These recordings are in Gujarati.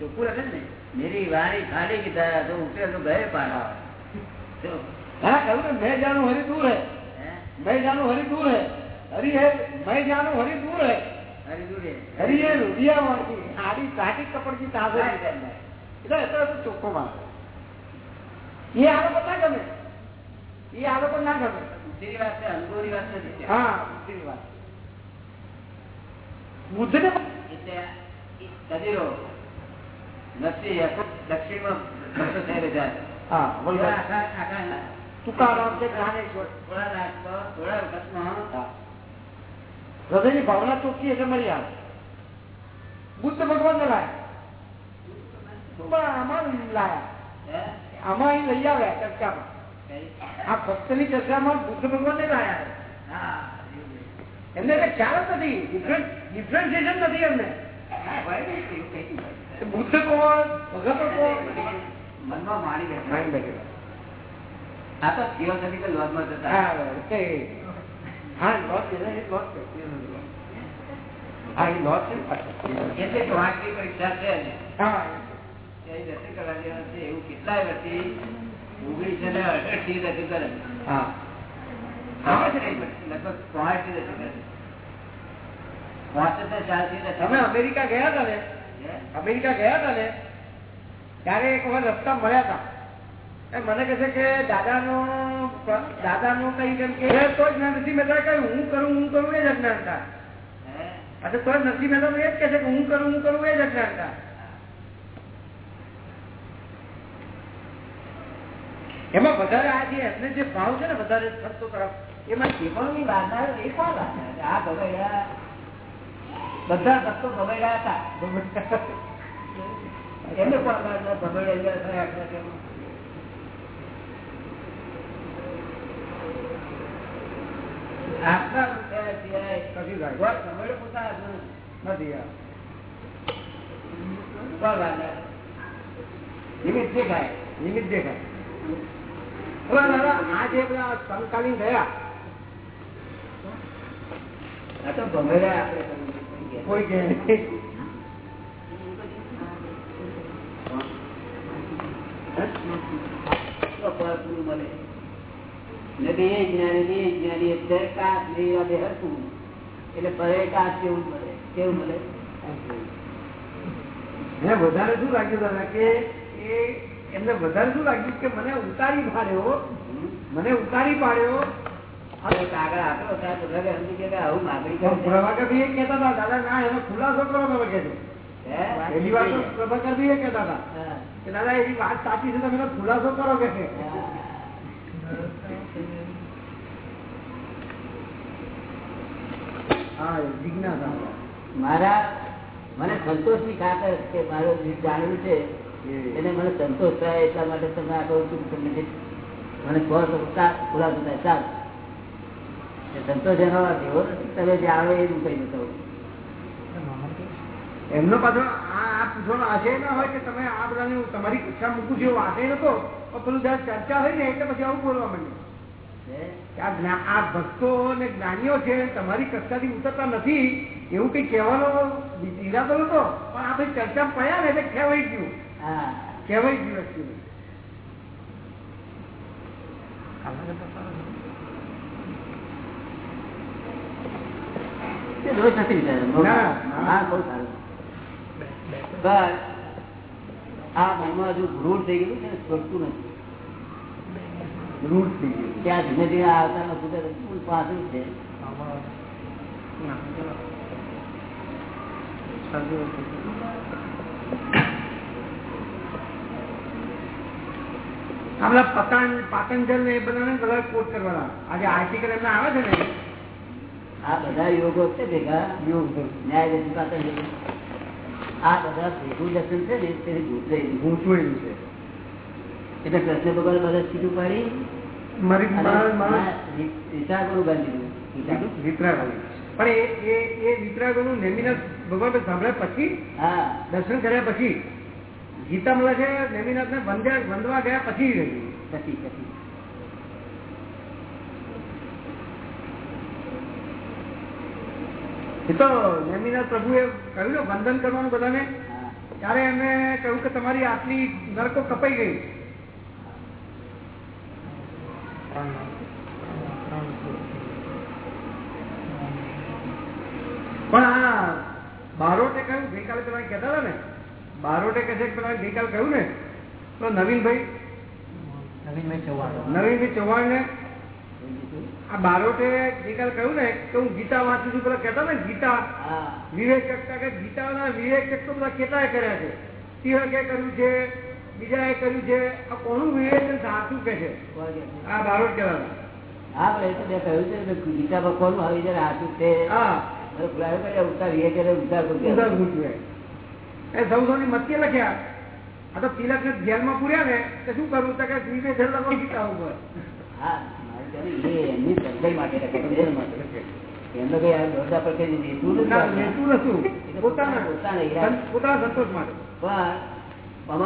ચોખ્ખું લખે ને મેરી વાણી ખાલી ગીતા તો ઉઠે તો ગયે પારા હા કહ્યું ને મેં જાણું હરી દૂર હે મેં જાણું હરી દૂર હે હરી હે મેં જાણું હરી દૂર હે હરી હે રૂપિયા મળતી સાડી સાટી કપડ કી તાજે એટલે એટલો એટલો ચોખ્ખો માલ એ આ લોકો ના ગમે એ આ લોકો ના ગમે વાત અંગોરી વાત નથી હા બુદ્ધિ ને એટલે કદી નથી દક્ષિણમાં ભક્ત થઈ રહ્યા. હૃદયની ભાવના ચોખ્ખી એટલે મળી આવે બુદ્ધ ભગવાન ને લાયા. આમાં લાયા. હે? આમાં અહીં લઈ આવ્યા ચર્ચામાં. આ આ ભક્તની ચર્ચામાં બુદ્ધ ભગવાન ને લાયા હા એમને કઈ ખ્યાલ જ નથી. ડિફરન્સિએશન નથી એમને. એવું કંઈ નહીં. કે બુદ્ધ કોણ? ભગત કોણ? મનમાં માણી બેઠા. આ તો theoretical law જતા. હા એ- હા છે ને, એ લોટ છે. હા એ લોટ છે એટલે કે વાંકની પરીક્ષા છે ને. હા એ રસી કરવા જેવા છે એવું કેટલાય વર્ષથી ઓગણીસો ને અડસઠથી કરે. હા. લગભગ પાંચથી કરે. પાંચ ચાર તમે અમેરિકા ગયા હતા ને? અમેરિકા ગયા હતા ને ત્યારે એક વખત રસ્તા મળ્યા હતા. મને કહે છે કે દાદાનો દાદાનો કઈ કેમ કે તો જ નથી મહેતા કહ્યું હું કરું હું કરું એ જ અજ્ઞાનતા અચ્છા તો નરસિંહ મહેતા એ જ કહે છે કે હું કરું હું કરું એ જ અજ્ઞાનતા એમાં વધારે આ જે એમને જે ભાવ છે ને વધારે સંતો તરફ એમાં શીખવણી વાત? આ ભગૈયા બધા ભક્તો ભગૈયા હતા એમને વાંધા? થયા હતા કેમ? રૂપિયા સિવાય કશું થાય. કોઈ ભગૈયો નથી? નિમિત્ત દેખાય નિમિત્ત દેખાય આ જે બધા સમકાલીન થયા આ તો ભગૈયા આપણે. કોઈ કે વધારે શું લાગ્યું દાદા કે એમને વધારે શું લાગ્યું કે મને ઉતારી પાડ્યો. મને ઉતારી પાડ્યો. દાદા એનો કે. કે વાત સાચી છે તમે ખુલાસો કરો કે મારા મને સંતોષની ખાતર કે મારું જે જાણવું છે એને મને સંતોષ થાય એટલા માટે તમે આ કહું છું જે મને કહો ખુલાસો થાય. ચાલ સંતોષ એનો એવો નથી તમે જે આવે એ હું કહી એમનો પાછો આ આ પૂછવાનો આશય ના હોય કે તમે આ બધાને તમારી કક્ષા મૂકું છું એવો આશય નતો પણ પેલું જયારે ચર્ચા હોય ને એટલે પછી આવું બોલવા માંડ્યું. આ ભક્તો ને જ્ઞાનીઓ છે તમારી કક્ષાથી ઉતરતા નથી એવું કઈ કહેવાનો ઈરાદો નતો પણ આ ભાઈ ચર્ચા પડ્યા ને એટલે કહેવાય ગયું. હા. કહેવાઈ ગયું actually. તે દોષ નથી બસ. આ મનમાં હજુ રૂઢ થઈ ગયું છે ને છોડતું નથી. રૂઢ થઈ ગયું ત્યાં ધીમે ધીમે આવતા નથી પાછું છે. આપણા પતંગ પાતંજલ ને એ બધાને કલર કોટ કરવાના. આજે આર્ટિકલ એમના આવે છે ને આ બધા યોગો છે ભેગા યોગ ન્યાય દર્શન. આ બધા ભેગું દર્શન છે ને તેને. ગૂંચવાયેલું છે. એટલે કૃષ્ણ ભગવાન બધા સીધું પાડી. દર્શન કર્યા પછી ગીતા મળે છે નેમિનાથ ને વંદવા ગયા પછી. પછી પછી. એ તો નેમિનાથ પ્રભુએ કહ્યું ને બંધન કરવાનું બધાને. ત્યારે એમને કહ્યું કે તમારી આટલી નરકો કપાઈ ગઈ. પણ આ બારોટે કહ્યું ગઈકાલે પેલા કહેતા હતા ને બારોટે કહે છે પેલા ગઈકાલે કહ્યું ને તો નવીનભાઈ નવીનભાઈ ચૌહાણ. નવીનભાઈ ચૌહાણ ને આ બારોટે ગઈકાલે કહ્યું ને કે હું ગીતા વાંચું છું પેલા કેતા ને ગીતા. વિવેક ચકતા કે ગીતાના વિવેક ચક તો બધા કેટલાય કર્યા છે? તિલકે કર્યું છે બીજાએ કર્યું છે આ કોનું વિવેચન સાચું કે છે? આ બારોટ કહેવાનું. હા પણ એ તો મેં કહ્યું છે ગીતા ભગવાનનું આવી જયારે હાથું છે હા. હવે ફ્લાય ઉતાર ઉતાર કરી એ સૌ સૌની લખ્યા. આ તો તિલક ને જેલમાં પૂર્યા ને તો શું કરવું? તો કે જેલ ગીતા ઉપર. હા.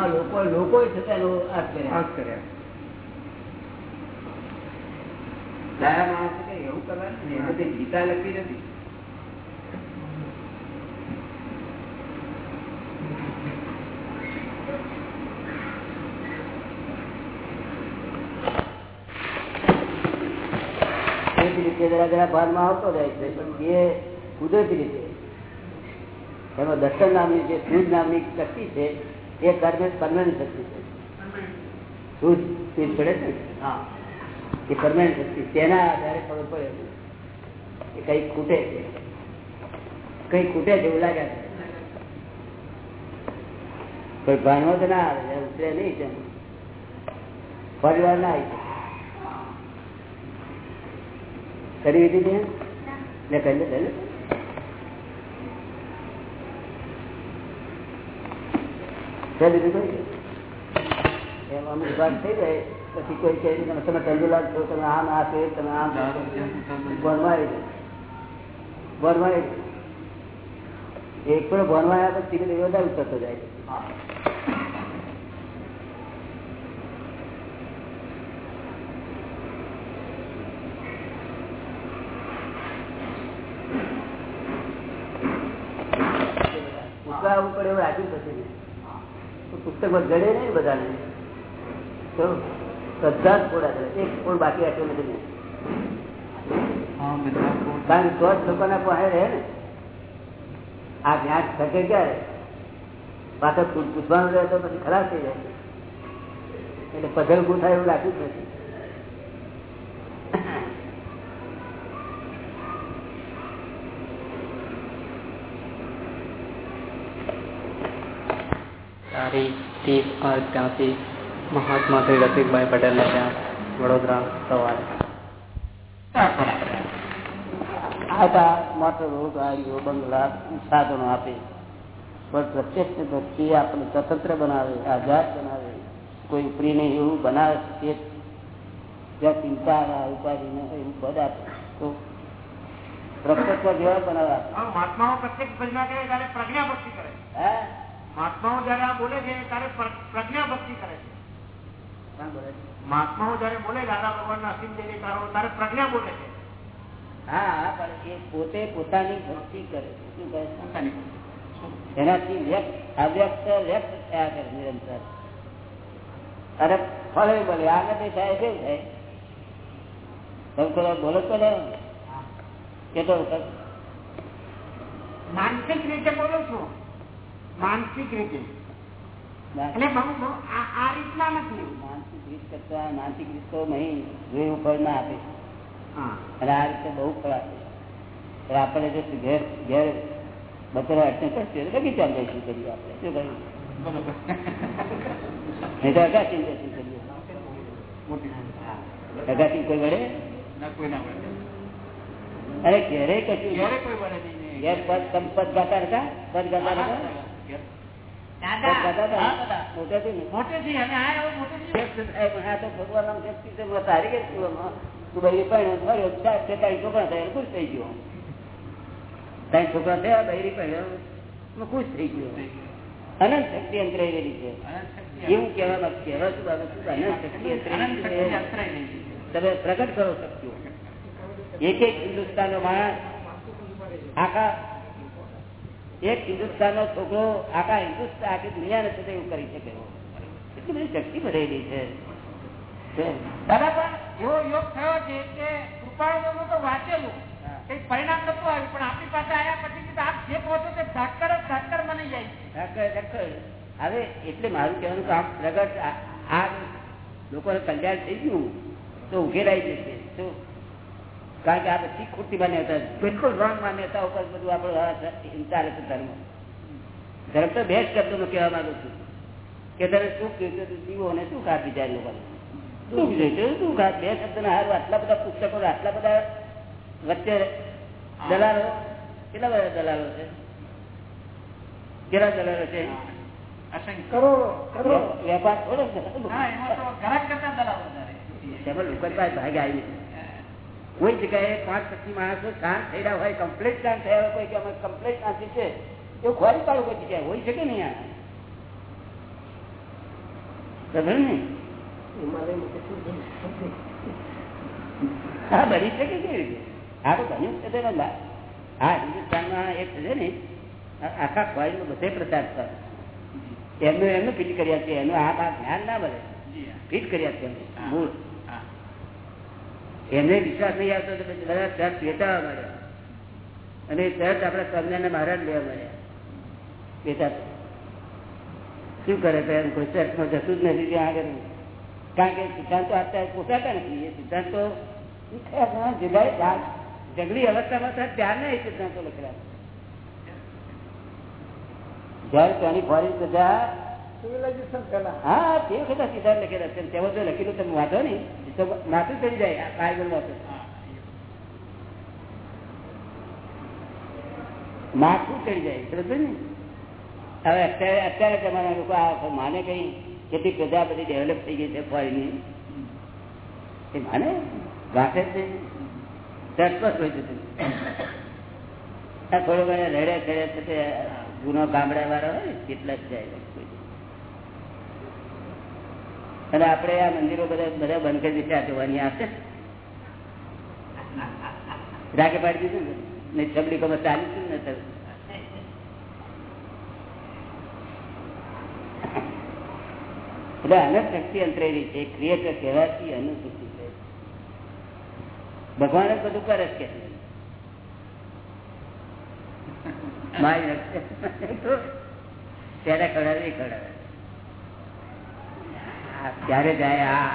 લોકો લોકો છતાં એનો અર્થ કર્યા એવું કરવાનું ગીતા લખી નથી કુદરતી રીતે જરા જરા ભાનમાં આવતો જાય છે, પણ એ કુદરતી રીતે. એમાં દર્શન નામની જે સૂજ નામની શક્તિ છે, એ કર્મ પરમાનન્ટ શક્તિ છે. સૂજ સૂજ પડે છે? એ પરમાનન્ટ શક્તિ. તેના આધારે ખબર પડે કે કઈ ખૂટે છે. કઈ ખૂટે છે એવું લાગે છે. પણ ભાનમાં તો ના આવે ઉતરે નહીં છે પરિવાર ના આવી કરી દીધી ને કરી લે કરી અમુક ભાગ થઈ જાય, પછી કોઈ છે તમે તંદુલાલ છો, તમે આમ આ છો, તમે ભણવાય ભણવાય એક પણ ભણવાયા પછી ધીરે વધારે ઉતરતો જાય છે પુસ્તક આવવું પડે એવું રાખ્યું પછી નહીં. પુસ્તકમાં જડે નહીં બધાને? તો બધા જ છે. એક ફોડ બાકી રાખ્યો નથી. કારણ કે સ્વચ્છ લોકોના પાસે રહે ને. આ જ્ઞાન થકે ક્યારે? પાછળ પૂછ- પૂછવાનું રહે તો પછી ખરાબ થઈ જાય. એટલે પધલ ગુથાય એવું લાગ્યું જ નથી. તારીખ આ ત્યાંથી મહાત્મા શ્રી રસિકભાઈ પટેલને ત્યાં વડોદરા સવારે. આટા રોગ આવ્યો બંગલા સાધનો આપે. પણ પ્રત્યક્ષ ભક્તિ આપણે સ્વતંત્ર બનાવે આઝાદ બનાવે. કોઈ ઉપરી નહીં એવું બનાવે તે જ્યાં ચિંતા ઉપાધિ ન હોય એવું પદ આપે. તો પ્રત્યક્ષ જેવા બનાવે. મહાત્માઓ પ્રત્યક્ષ ભજના કરે ત્યારે પ્રજ્ઞા ભક્તિ કરે. હે? મહાત્માઓ જયારે આ બોલે છે ત્યારે પ્રજ્ઞા ભક્તિ કરે છે. મહાત્માઓ જયારે બોલે દાદા ભગવાન અસીમ દેવી તારો ત્યારે પ્રજ્ઞા બોલે છે. હા પણ એ પોતે પોતાની ભક્તિ કરે છે. શું એનાથી વ્યક્ત અવ્યક્ત વ્યક્ત થયા કરે નિરંતર. અરે ફળે બોલે આગળ થાય કેવું થાય? તમે કોઈ બોલો તો ને? કેટલો માનસિક રીતે બોલું છું. માનસિક રીતે. એટલે બહુ આ રીતના નથી. માનસિક રીત કરતા માનસિક રીત તો નહીં જોયું ફળ ના આપે હા. અને આ રીતે બહુ ફળ આપે પણ આપણે જો ઘેર ઘેર બપોરે અડચણ કરશે બગીચા જઈશું કરીએ આપણે. શું કહ્યું નહીં તો અગાસી જઈશું કરીએ. અગાસી કોઈ વડે અરે ઘેરે કશું ઘેર પદ પદ ગાતા હતા? પદ ગાતા હતા? ખુશ થઈ ગયો. ત્રણ છોકરા થયા બૈરી પણ ખુશ થઈ ગયો. અનંત શક્તિ છે. એવું કહેવા કહેવા શું બાબત અનંત શક્તિ અંતરાઈ છે. તમે પ્રગટ કરો શક્તિઓ. એક એક હિન્દુસ્તાન નો માણસ આખા એક હિન્દુસ્તાન નો છોકરો આખા હિન્દુસ્તાન આખી દુનિયાને સાથે એવું કરી શકે એટલી બધી શક્તિ ભરેલી છે છે. દાદા પણ એવો યોગ થયો છે કે કૃપાળુ તો વાંચેલું. કઈ પરિણામ નતું આવ્યું પણ આપણી પાસે આવ્યા પછી આપ જે પહોંચો તે ધાકર જ બની જાય છે. હવે એટલે મારું કહેવાનું કામ પ્રગટ આ- આ લોકોને કલ્યાણ થઈ ગયું તો ઉઘેરાઈ જશે તો કારણ કે આ બધી ખોટી માન્યતા બિલકુલ રોંગ માન્યતા ઉપર બધું આપણું ચાલે છે ધર્મ ધર્મ તો બે શબ્દોમાં કહેવા માંગુ છું. કે તારે શું જોઈતું તું જીવો અને શું ખા જાય લોકોને? સુખ જોઈતું હતું, સુખ બે શબ્દના હારું આટલા બધા પુસ્તકો આટલા બધા વચ્ચે દલાલો? કેટલા બધા દલાલો છે? કેટલા દલાલો છે? વેપાર થોડો લોકો ભાગ આવી છે. કોઈ જગ્યાએ પાંચ પચીસ માણસો શાંત થયેલા હોય કમ્પ્લીટ શાંત થયા હોય કે અમે કમ્પ્લીટ શાંતિ છે એવું ખોરી પાડું કોઈ જગ્યાએ હોય શકે નહીં ખબર ને? હા બની શકે કેવી રીતે? હા તો બન્યું છે તેનો. હા હિન્દુસ્તાનમાં એક છે ને આ- આખા ખોરીનો બધે પ્રચાર કરે એમનું એમનું ફિટ કર્યા છે એનું આ ભાગ ધ્યાન ના મળે. ફિટ કર્યા છે મૂળ. એમને વિશ્વાસ નહીં આવતો તો બધા ચર્ચ વેચાવા મળ્યા અને ચર્ચ આપણા સ્વામિનારાયણ મહારાજ લેવા મળ્યા વેચાતા શું કરે તો એમ કોઈ ચર્ચમાં જતું જ નથી ત્યાં આગળ. કારણ કે સિદ્ધાંતો અત્યારે પોસાતા નથી. એ સિદ્ધાંતો એ ખરા ઘણા જગ્યાએ જા- જંગલી અવસ્થામાં હતા ત્યારના એ સિદ્ધાંતો લખેલા. જયારે ત્યાંની ફોરેન બધા હા તે વખતે સિદ્ધાંત લખેલા છે. તેમાં જો લખેલું તમે વાંધો નહીં. તો માથું ચડી જાય બાઇબલ માથું માથું ચડી જાય ને? હવે અત્યારે અત્યારે તમારા લોકો આ માને કઈ કેટલી પ્રજા બધી ડેવલપ થઈ ગઈ છે ફોરેનની એ માને? વાંચે છે ચટપટ હોય છે તે. આ થોડો ઘણા રડે ચડે છે ગુનો ગામડા વાળા હોય કેટલા જ જાય. અને આપણે આ મંદિરો બધા બધા બંધ કરી દીધા જોવાની આવશે રાખે પાડી દીધું ને? નહીં છબડી કબર ચાલીશું ને સર એટલે અનશક્તિ શક્તિ અંતરેલી છે. ક્રિએટર કહેવાથી અનુભૂતિ છે. ભગવાન જ બધું કરે છે. મારી. ત્યારે ખવડાવે ખવડાવે. ત્યારે જાય આ?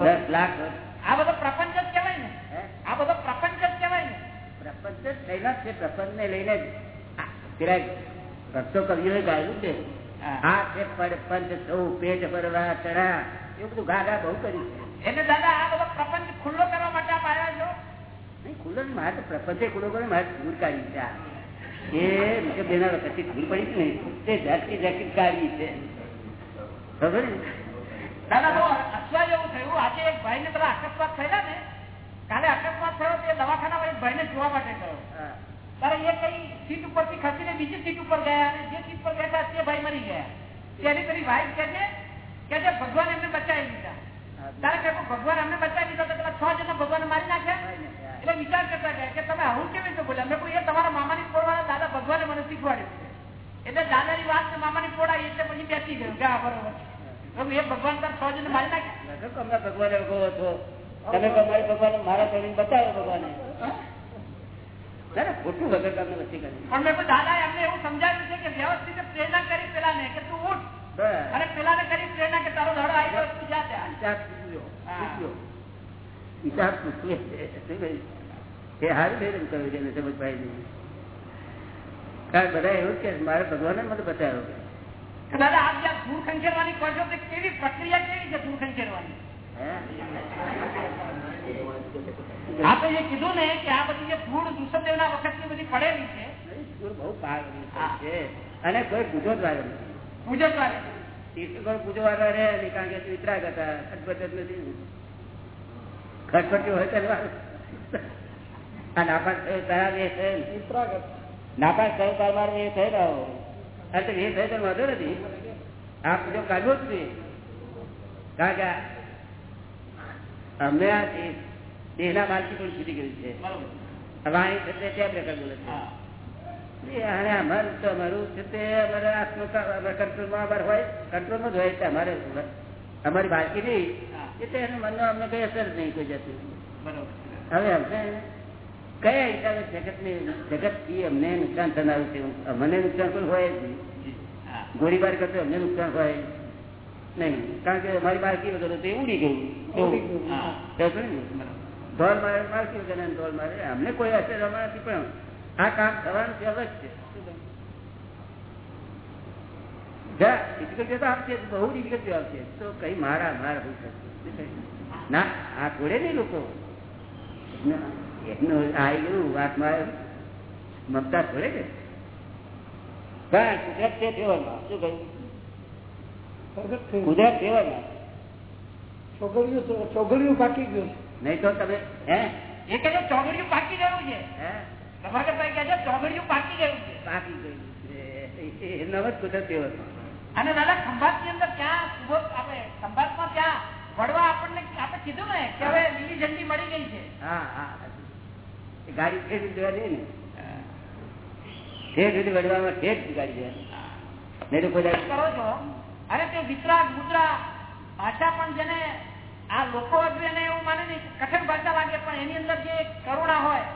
દસ લાખ? આ બધો પ્રપંચ જ કહેવાય ને. આ બધો પ્રપંચ જ કહેવાય ને. પ્રપંચ જ થયેલા છે પ્રપંચ ને લઈને પેલા ભક્તો કવિઓએ ગાયેલું છે. આ છે પંચ સૌ પેટ ભરવા ચડા એવું બધું ગા ગા બહુ કર્યું છે. એટલે દાદા આ બધો પ્રપંચ ખુલ્લો કરવા માટે આપ આવ્યા છો? નહીં ખુલ્લો નહીં, મારે તો પ્રપંચે ખુલ્લો કરે મારે દૂર કાઢી છે એ બેના વખતથી ખુલ્લી પડી છે ને તે ઝાટકી ઝાટકી કાઢી છે. દાદા થયું. આજે એક ભાઈ ને પેલા અકસ્માત થયેલા ને? કાલે અકસ્માત થયો તે દવાખાના એક ભાઈ ને જોવા માટે ગયો. તારે એ કઈ સીટ ઉપરથી ખસીને બીજી સીટ ઉપર ગયા અને જે સીટ પર બેઠા તે ભાઈ મરી ગયા. તેની પેલી વાઈફ કે છે કે છે ભગવાન એમને બચાવી દીધા તારે કે ભગવાન એમને બચાવી દીધા તો પેલા છ જણા ભગવાન મારી નાખ્યા? એટલે વિચાર કરતા ગયા કે તમે આવું કેવી રીતે બોલ્યા? મેં એ તમારા મામાની પોળવાળા દાદા ભગવાને મને શીખવાડ્યું એટલે દાદાની વાત ને મામાની પોળા એટલે પછી બેસી ગયું. કે આ બરોબર ભગવાન કે તમે તમારી ભગવાન મારા કરીને બતાવ્યો ભગવાને. ખોટું વગર તમને વસ્તી કરી પણ મેં દાદા એમને એવું સમજાવ્યું છે કે વ્યવસ્થિત પ્રેરણા કરી પેલા ને કે તું ઉઠ. અને પેલા ને કરી પ્રેરણા કે તારો ધડો આવી ગયો તું. હિસાબ પૂછ્યો કહ્યું? એ હારું બે રંગ કર્યું છે સમજ પાડી નહીં કારણ બધા એવું કે મારે ભગવાને મને બતાવ્યો કે કે દાદા આપ જ્યાં ધૂળ ખંખેરવાની કહો છો કેવી પ્રક્રિયા કેવી છે ધૂળ ખંખેરવાની? આપે જે કીધું ને કે આ બધી જે ધૂળ વખતની બધી પડેલી છે બહુ છે અને કોઈ પૂજો દ્વારા નહીં પૂજક પૂજો વાળા રહે નહીં કારણ કે વિતરાગ હતા. ખટપટ નથી. ખટપટ્યું હોય ત્યારે નાપાસ થયો તારા નાપાસ થયો તાર મારો વેહ થઈ રહ્યો અરે તો એ થયો તો વાંધો નથી. આપ જો કાઢવો જ જોઈએ કારણ કે અમે આ દેહ- દેહના માલકી પણ છૂટી ગયું છે. બરોબર. વાણી થશે ત્યાં પ્રકાર બોલે છે? હા. અમારું તો અમારું છે તે અમારે આત્મ કંટ્રોલમાં અમારે હોય. કંટ્રોલમાં જ હોય છે અમારે અમારી બાકી નહીં એટલે એનું મનનો અમને કઈ અસર જ નહીં કોઈ બરોબર. હવે અમને કયા હિસાબે જગત ને જગતથી અમને નુકસાન થનારું છે? મને નુકસાન પણ હોય જ. નહીં ગોળીબાર કરતો અમને નુકસાન હોય. નહીં. કારણ કે મારી બાળકી વગર તો ઉડી ગયું? ઢોલ મારે બાળકી વગર ઢોલ મારે અમને કોઈ અસર અમારા નથી પણ આ કામ થવાનું છે અલગ છે? તો આપશે બહુ difficult આવશે તો કઈ મારા મારા હોય ના આ છોડે નહીં લોકો. ના, એમનું આવી ગયું વાતમાં મમતા છોડે છે? પણ કુદરત છે શું કહ્યું? કુદરત છોકરીઓ પાકી ગયું નહીં તો તમે હે? એ કે છે ચોગડિયું પાકી ગયું છે. હે? પ્રભાકરભાઈ કહે છે ચોગડિયું પાકી ગયું છે. છે. જ કુદરત ફેવરમાં અને દાદા ખંભાતની અંદર ક્યાં આપણે ખંભાતમાં ક્યાં વડવા આપણને આપણે કીધું ને કે હવે લીલી ઝંડી મળી ગઈ છે. હા હા ગાડી ઠેઠ જોવા જઈએ ને? ઠેઠ સુધી વડવામાં ઠેઠ ગાડી જોવા નહીં તો કોઈ કરો છો? અરે તે વિતરાગ મુદ્રા ભાષા પણ જેને આ લોકો એને એવું માને નહીં કઠિન ભાષા લાગે પણ એની અંદર જે કરુણા હોય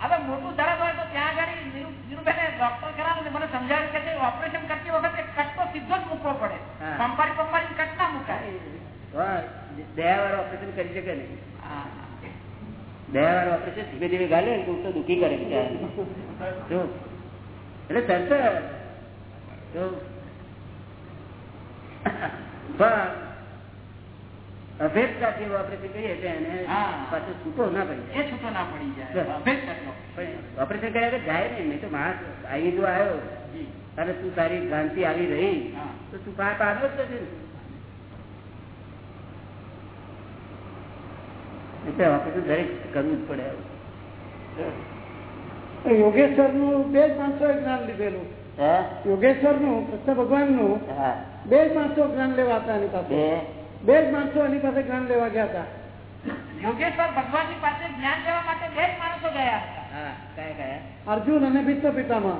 હવે મોટું દર્દ હોય તો ત્યાં આગળ નીરુ- નીરુબેને ડોક્ટર કરાવે મને સમજાવ્યું કે ઓપરેશન કરતી વખતે કટકો સીધો જ મૂકવો પડે. પંપારી પંપારી કટ ના મુકાય. દયા વાળો ઓપરેશન કરી શકે નહીં દયા વાળો ઓપરેશન ધીમે ધીમે ગાલે તો દુઃખી કરે. એટલે પણ એને. પાછું છૂટો ના પડી એ છૂટો ના પડી જાય. ઓપરેશન કર્યા જાય નહીં. નહીં તો માણસ આવી જો આવ્યો. અને તું તારી ભ્રાંતિ આવી રહી. તો તું પાપ આવ્યો જ નથી ને. આપણે તો દરેક કરવું જ પડે યોગેશ્વરનું બે પાંચસો જ્ઞાન લીધેલું. યોગેશ્વરનું કૃષ્ણ ભગવાનનું બે પાંચસો જ્ઞાન લેવા હતા એની પાસે. બે? જ માણસો એની પાસે જ્ઞાન લેવા ગયા હતા. યોગેશ્વર ભગવાનની પાસે જ્ઞાન લેવા માટે બે જ માણસો ગયા હતા. હા કયા કયા અર્જુન અને ભીષ્મ પિતામાં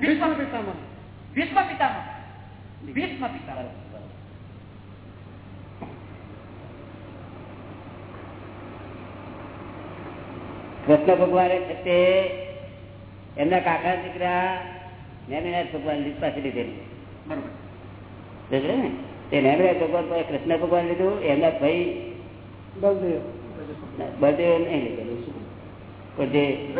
ભીષ્મ પિતામાં ભીષ્મ પિતામાં ભીષ્મ પિતામાં કૃષ્ણ ભગવાને છે તે એમના કાકા દીકરા નેમિનાથ ભગવાન પાસે લીધેલું. બરોબર. ને? તે નેમિનાથ ભગવાન કૃષ્ણ ભગવાન લીધું એમના ભાઈ બલદેવ બળદેવ નહીં લીધેલું. જે.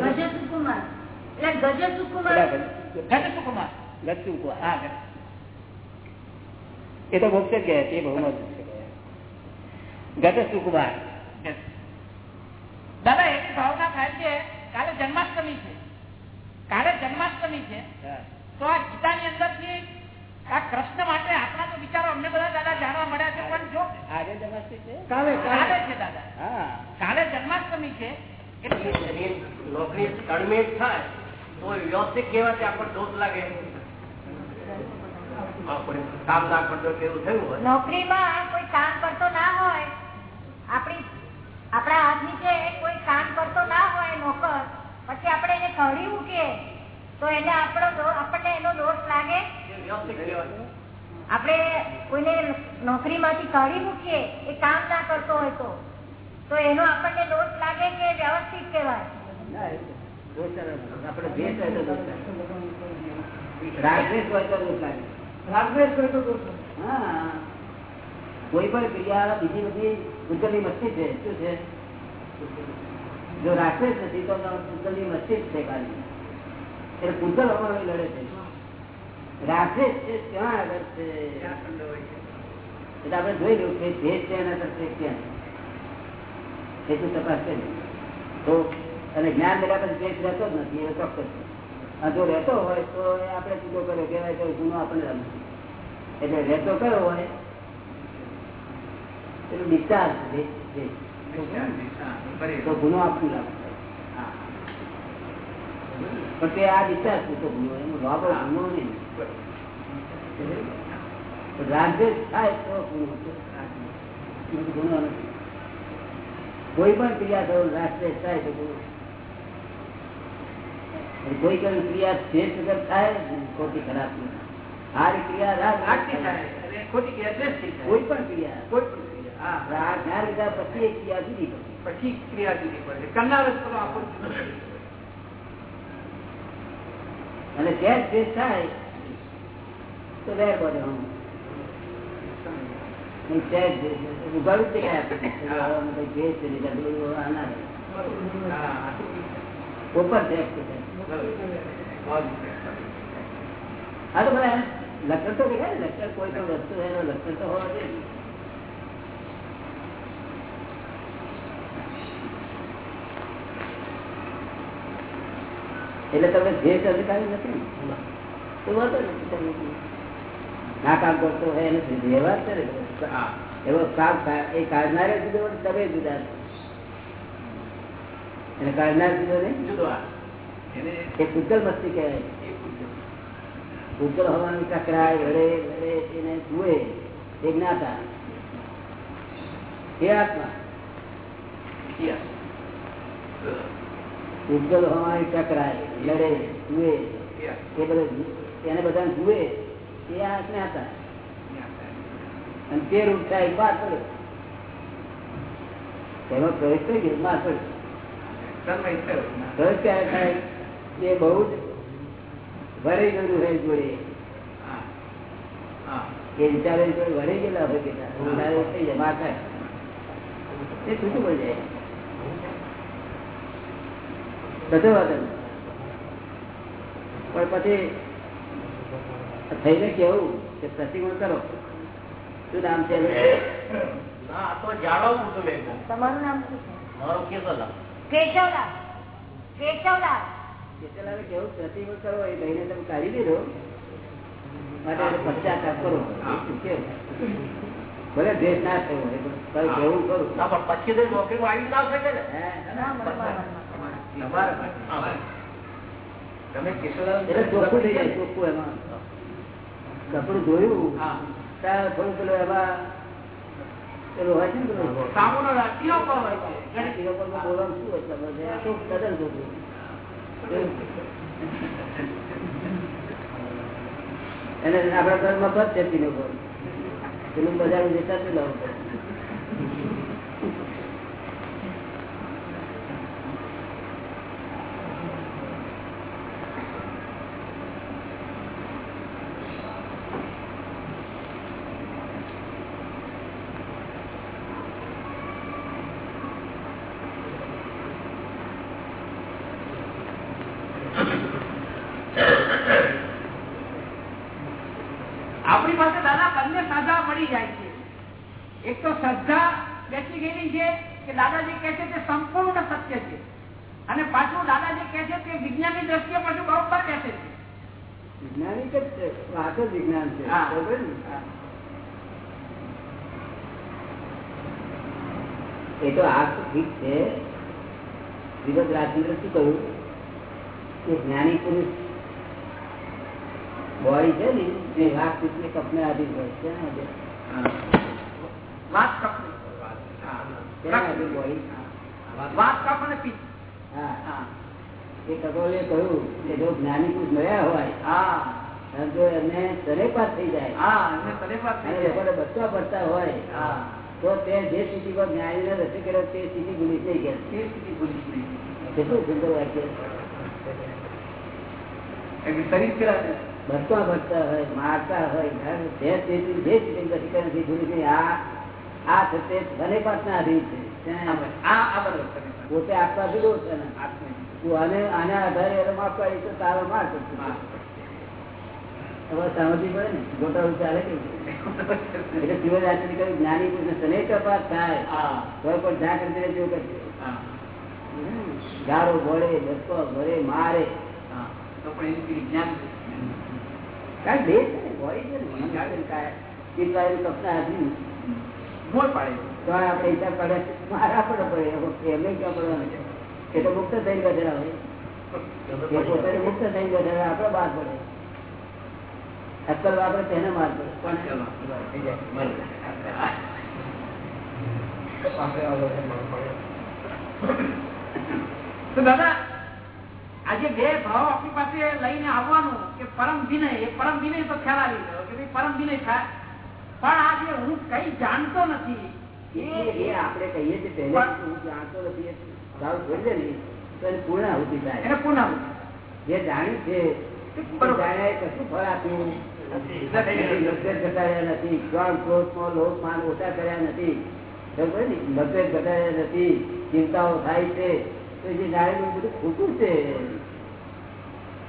એ તો મોક્ષ ગયા તે બહુ મોક્ષ ગતસ્તુ કુમાર દાદા એવી કે કાલે જન્માષ્ટમી છે. કાલે જન્માષ્ટમી છે. તો આ ગીતાની અંદરથી આ કૃષ્ણ માટે આપણા તો વિચારો અમને બધા દાદા જાણવા મળ્યા છે પણ જો આજે જન્માષ્ટમી છે? કાલે છે દાદા. હા. કાલે જન્માષ્ટમી છે એટલે નોકરી તડમેટ થાય તો વ્યવસ્થિત કહેવાથી આપણને દોષ લાગે. આપણે કામ ના કરતો કેવું થયું હોય. નોકરીમાં કોઈ કામ કરતો ના હોય આપણી આપણા હાથ નીચે કોઈ કામ કરતો ના હોય નોકર પછી આપણે એને તો એને આપણો આપણને એનો દોષ લાગે? આપણે કોઈને નોકરીમાંથી કાઢી મૂકીએ એ કામ ના કરતો હોય તો તો એનો આપણને દોષ લાગે કે વ્યવસ્થિત કહેવાય? કોઈ પણ ક્રિયા બીજી બધી ગુજરાતી મસ્તી છે. શું છે? જો રાગદ્વેષ નથી, તો ભૂતગલની મસ્તી જ છે ખાલી. એટલે ભૂતગલ અમારો લડે છે. રાગદ્વેષ છે ત્યાં આગળ છે? એટલે આપણે જોઈ લઉં કે ભેદ છે એના તરફે ક્યાં એટલું તપાસ છે તો અને જ્ઞાન લેવા પછી ભેદ રહેતો જ નથી, એ ચોક્કસ. જો રહેતો હોય તો એ આપણે જુદો કર્યો? કહેવાય કે ગુનો આપણે રમે એટલે રહેતો કયો હોય પેલું ડિસ્ચાર્જ તો ગુનો આપતું લાગે પણ તે આ ડિસ્ચાર્જ પૂરતો ગુનો એનો લાભો ગુનો નહીં. રાગદ્વેષ થાય તો ગુનો છે. ગુનો નથી. કોઈ પણ ક્રિયા થયો રાગદ્વેષ થાય તો ગુનો. કોઈ પણ ક્રિયા શ્રેષ્ઠ વગર થાય ખોટી ખરાબ સારી ક્રિયા રાગ ખોટી ક્રિયા શ્રેષ્ઠ કોઈ પણ ક્રિયા. કોઈ પણ રાગ લીધા પછી ક્રિયા જુદી પડે પછી ક્રિયા જુદી પડે કરનાર જ પેલો આપણો જુદો પડે. અને સહેજ દ્વેષ થાય તો વેર પડે હું નહીં સહેજ દ્વેષ. ઉઘાડું જ દેખાય આપણને. આમાં કંઈ દ્વેષ છે નહીં, પેલું આ ના થાય. હા. ઉપર દ્વેષ છે. હા તો બધા લક્ષણ તો દેખાય લક્ષણ કોઈ પણ વસ્તુ એનો લક્ષણ તો હોવા જોઈએ એટલે તમે જે અધિકારી નથી તો વાંધો નથી ના કામ કરતો હોય એને વ્યવહાર કરે. એવો કામ એ કાઢનારે જુદો તમે જુદા એને કાઢનાર જુદો ને જુદો એ પૂતગલ મસ્તી કહેવાય. ઉજ્જવલ હોવાનું ટકરાય વડે વડે એને જુએ. એ જ્ઞાતા એ આત્મા. ઉજ્જવલ હોવાની ટકરાય લડે જુએ. એ બધા એને બધા જુએ એ આ જ્ઞાતા. અને તે રૂપ થાય બહાર પડ્યો તેમાં પ્રવેશ થઈ ગયો બહાર પડ્યો પ્રવેશ ક્યારે થાય એ બહુ જ ભરાઈ ગયેલું હોય જોડે. હા. હા. એ વિચારે ભરાઈ ગયેલા હોય વધારે થઈ જાય બહાર થાય. એ છૂટું પડી જાય. બધો વાંધો નહીં. પણ પછી થઈને કેવું કે પ્રતિગુણ કરો. શું નામ છે. તમારું નામ શું કેશવલાલ. કેશવલાલ. કેવું કરો એ ભાઈને તમે કાઢી દીધો. માટે પશ્ચાતાપ કરો. કેવું? ભલે દ્વેષ ના થયો કેવું કરું. પણ પછી તો નોકરીમાં આવી ના શકે ને. તમે કિશોરલાલ કપડું જોયું. ત્યાં થોડું પેલું એમાં પેલું હોય છે ને પેલું? બોલવાનું શું હોય. એને આપણા ઘરમાં બસ છે તીનો પર. પેલું બજાર જતા જ લાવવું પડે. આપણી પાસે દાદા બંને સાધા મળી જાય છે એક તો શ્રદ્ધા બેસી ગયેલી છે કે દાદાજી કહે છે તે સંપૂર્ણ સત્ય છે અને પાછું દાદાજી કહે છે તે વિજ્ઞાનની દ્રષ્ટિએ પાછું બરોબર બેસે છે વિજ્ઞાનિક જ છે વાત જ વિજ્ઞાન છે હા. બરોબર ને? એ તો આ તો ઠીક છે. શ્રીમદ રાજેન્દ્ર શું કહ્યું? કે જ્ઞાની પુરુષ બોડી છે ને એ લાખ કેટલી કપને આધીન હોય છે. ને? કપ કહ્યું કે જો જ્ઞાની પુરુષ મળ્યા હોય હા. જો એને સરેપાત થઈ જાય. હા એમને તરેપાત થઈ જાય. બચવા પડતા હોય. હા. તો તે જે સ્થિતિ પર જ્ઞાનીને રસી કર્યો તે સ્થિતિ ભૂલી નહીં ગયા. તે સ્થિતિ ભૂલી નહીં. કેટલું સુંદર વાક્ય બચવા પડતા હોય મારતા હોય જે સ્થિતિ જે સ્થિતિ રસી કરે તે ભૂલી નહીં. આ આ છે તે ભલે પાસના આધીન છે. પોતે આપવા જુદો છે તું આને આના આધારે એને માફ કરી તો તારો માર. હવે સમજવી પડે ને ગોટા ચાલે કે એટલે શિવરાજ આચાર્ય કહ્યું જ્ઞાની પુરુષને સને કપાત થાય. તો પણ જ્યાં કરી જેવું કરશે ગારો ભળે બચકો ભરે મારે. હા. તો પણ એનું વિજ્ઞાન છે. કારણ ને છે ને કાય કપના હાથની મોર પાડે. તો આપણે હિસાબ પડે મારા પડે. પડે એમને ક્યાં પડવાનું એ તો મુક્ત થઈ ગયા હોય. એ મુક્ત થઈ ગયા આપડે બહાર પડે. અક્કલ વાપરે તેને માર પડે પણ ચલો થઈ જાય. તો દાદા આજે બે ભાવ આપણી પાસે લઈને આવવાનું કે પરમ વિનય? એ પરમ વિનય તો ખ્યાલ આવી ગયો કે ભાઈ પરમ વિનય થાય. પણ આજે હું કઈ જાણતો નથી એ આપણે કહીએ છીએ પહેલે હું જાણતો નથી ભાવ જોઈએ ને તો એને પૂર્ણ આહુતિ થાય. એને પુનઃ જે જાણ્યું છે. જાણ્યા કશું ફળ આપ્યું મતભેદ ઘટાડ્યા નથી. ક્રોધ ક્રોધમાં લોભ માન ઓછા કર્યા નથી. સમજો ઘટાડ્યા નથી. ચિંતાઓ થાય છે. તો જે જાણેલું બધું ખોટું છે.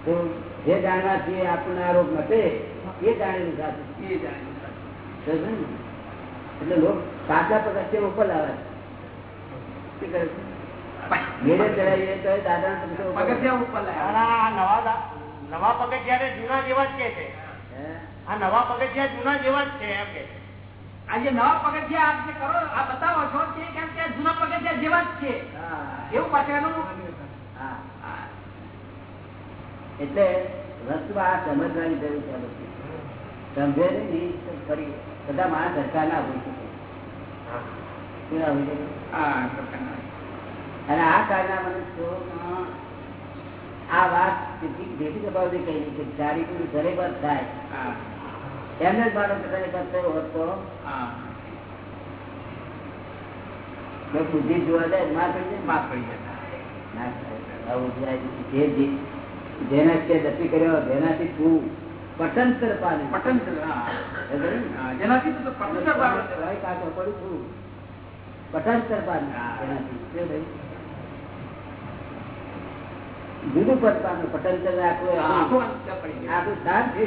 તો જે જાણવાથી આપણને આ મટે એ જાણેલું સાચું એ જાણ્યું એટલે લોક સાચા પગથિયે ઉપર લાવે છે? ઘેરે ચડાવીએ તો દાદા પગથિયા ઉપર લાવ્યા. નવા દા- નવા પગથિયા જૂના જેવા જ કે છે. આ નવા પગથિયા જૂના જેવા જ છે એમ કે આ જે નવા પગથિયા આપ જે કરો આ બતાવો છો તે કેમ કે જૂના પગથિયા જેવા જ છે. એવું પાછળ એટલે વસ્તુ આ સમજવાની જરૂર છે સમજે નહીં ફરી બધા માણસ સરકાર ના હોય શકે. અને આ કાળના મનુષ્યો આ વાત જેથી દબાવતી કહી કે ચારી પૂરી ઘરે બંધ થાય એમને જ મારો કે તને બંધ થયો હોત બુદ્ધિ જોવા જાય માફ કરી જાય? માફ કરી જાય. જે જે- જેના તે દસી કર્યો જેનાથી તું પટંતર પામે. પટંતર જેનાથી તો પટંતર પડું. પટંતર એનાથી. જુદું પદ પટન પટંતર આખું શાંત થઈ.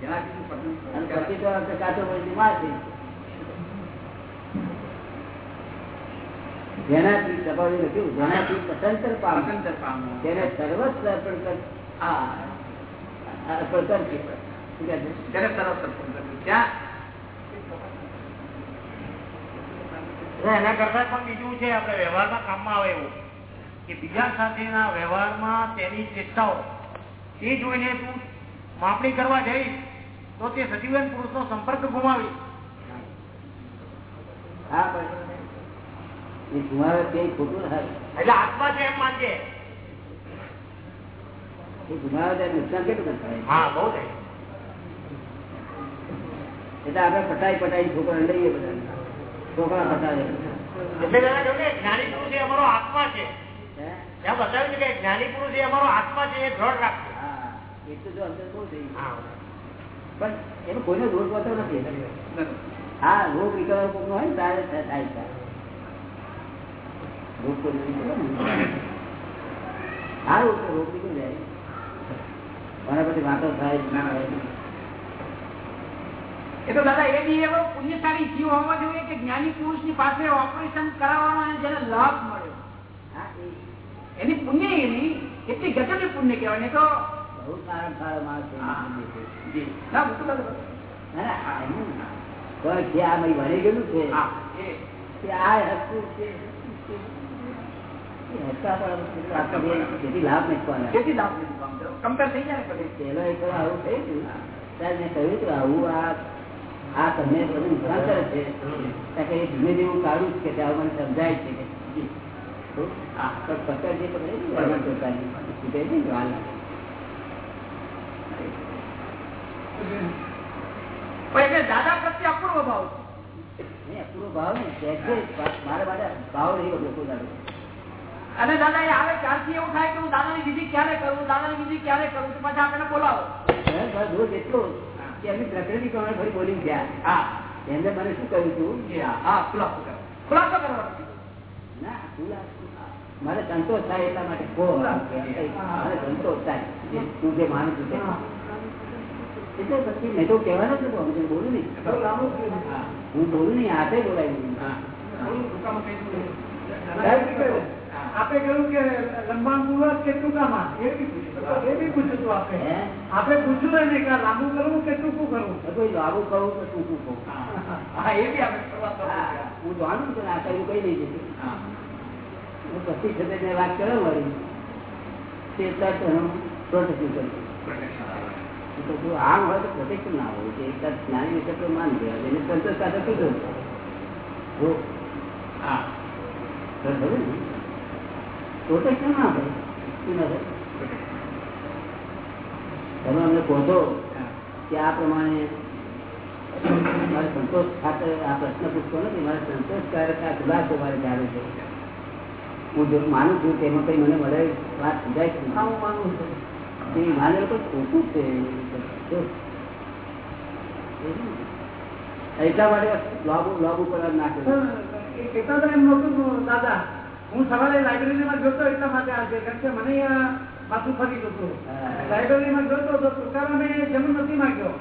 જેનાથી તો અને પછી તો કાચો પડી માર જેનાથી દબાવી લખ્યું જેનાથી પટંતર પામે પામો. તેને સર્વસ્વ અર્પણ કર. અર્પણ કરશે? તેને અર્પણ. ત્યાં એના કરતા પણ બીજું છે આપણે વ્યવહારમાં કામમાં આવે એવું. કે બીજા સાથેના વ્યવહારમાં તેની ચેષ્ટાઓ. એ જોઈને તું માપણી કરવા જઈશ તો તે સજીવન પુરુષનો સંપર્ક ગુમાવી. એટલે આત્મા છે એમ માનજે. એટલે આપણે પટાઈ પટાઈ છોકરા લઈએ બધા છોકરા પટાવે. એટલે દાદા કહ્યું જ્ઞાની પુરુષ એ અમારો આત્મા છે? ત્યાં બતાવ્યું છે કે જ્ઞાની પુરુષ એ અમારો આત્મા છે એ દ્રઢ રાખશે હા તો અંદર બહુ થઈ પણ એનો કોઈનો દોષ હોતો નથી હા રોગ નીકળવાનો કોઈનો હોય ને તારે થાય થાય છે. રોગ કોઈ હા રોગ રોગ નીકળી જાય. મારા પછી વાતો થાય ના થાય એ તો દાદા એ બી એવો પુણ્યશાળી જીવ હોવો જોઈએ કે જ્ઞાની પુરુષની પાસે ઓપરેશન કરાવવાનો જેને લાભ એ એની પુણ્ય એની કેટલી ગજબ પુણ્ય કહેવાય તો બહુ સારા સારા માણસ છે. વળી ગયેલું છે કે આ છે હસતા જેથી લાભ નીકળવાના જેથી લાભ લીધું કામ કરો. Compare થઈ જાય. પહેલો એક આવું થયું હતું ત્યારે મેં કહ્યું હતું આવું આ આ તમને બધું નુકસાન છે. ધીમે ધીમે કાઢું છું કે ત્યાં મને સમજાય છે દાદા પ્રત્યે અપૂર્વ ભાવ છે. ભાવ ને મારા માટે ભાવ નહીં બધો કોઈ દાડો. અને દાદા એ આવે ત્યારથી એવું થાય કે હું દાદાની વિધિ ક્યારે કરું દાદાની વિધિ ક્યારે કરું પછી આપણે બોલાવો. રોજ એટલો કે એમની પ્રકૃતિ પ્રમાણે ફરી બોલી ગયા હા. એમને મને શું કહ્યું હતું કે હા હા ખુલાસો કરો ખુલાસો કરવાનો મને સંતોષ થાય એટલા માટે કહો મને સંતોષ થાય. તું જે માનું છું. એટલે પછી મેં તો કહેવાનું જ હું બોલું નહીં. હું. બોલું નહીં હાથે બોલાવી આપે કહ્યું કે લંબાણ પૂર્વક કેટલું કામ આ? એ બી પૂછ્યું. એ બી પૂછ્યું હતું આપે. આપે પૂછ્યું ને કે લાંબુ કરવું કે ટૂંકું કરવું? કોઈ લાવું કહું તો શું શું હા એ બી આપણે હા, જાણું છું ને આ કયું કઈ નહીં જતું હું. પછી છતાં મેં વાત કરો મારી. તે તરત હું પ્રોટેક્શન કરું આમ હોય તો પ્રોટેક્શન ના હોય. કે એક જ્ઞાની વિશે તો માન ગયા એને સંતોષ સાથે શું કરવું? હા. પ્રોટેક્શન ના? શું ના થાય? તમે અમને કહો કે આ પ્રમાણે મારે સંતોષ ખાતે આ પ્રશ્ન પૂછતો નથી. મારે સંતોષકારક આ ખુલાસો મારે જાણવો છે. હું જો માનું છું તેમાં કઈ મને મળે વાત સમજાય છે? હા, હું માનું છું. એ માને તો ખોટું છે. એટલા માટે લોબ લોબ ઉપર નાખ્યું દાદા. હું સવારે લાઇબ્રેરીમાં જોતો એટલા માટે આજે કારણ કે મને પાછું ફરી. હા. લાઇબ્રેરીમાં જોતો તો તુકારામે જમીન નથી માંગ્યો.